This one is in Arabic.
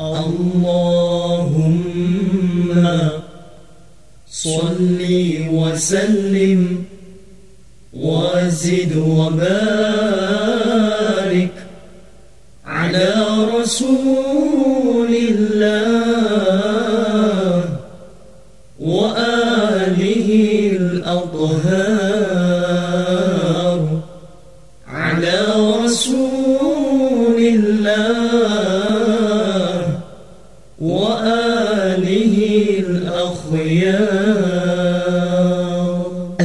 اللهم صل وسلم وزد وبارك على رسول الله وآله الأطهار.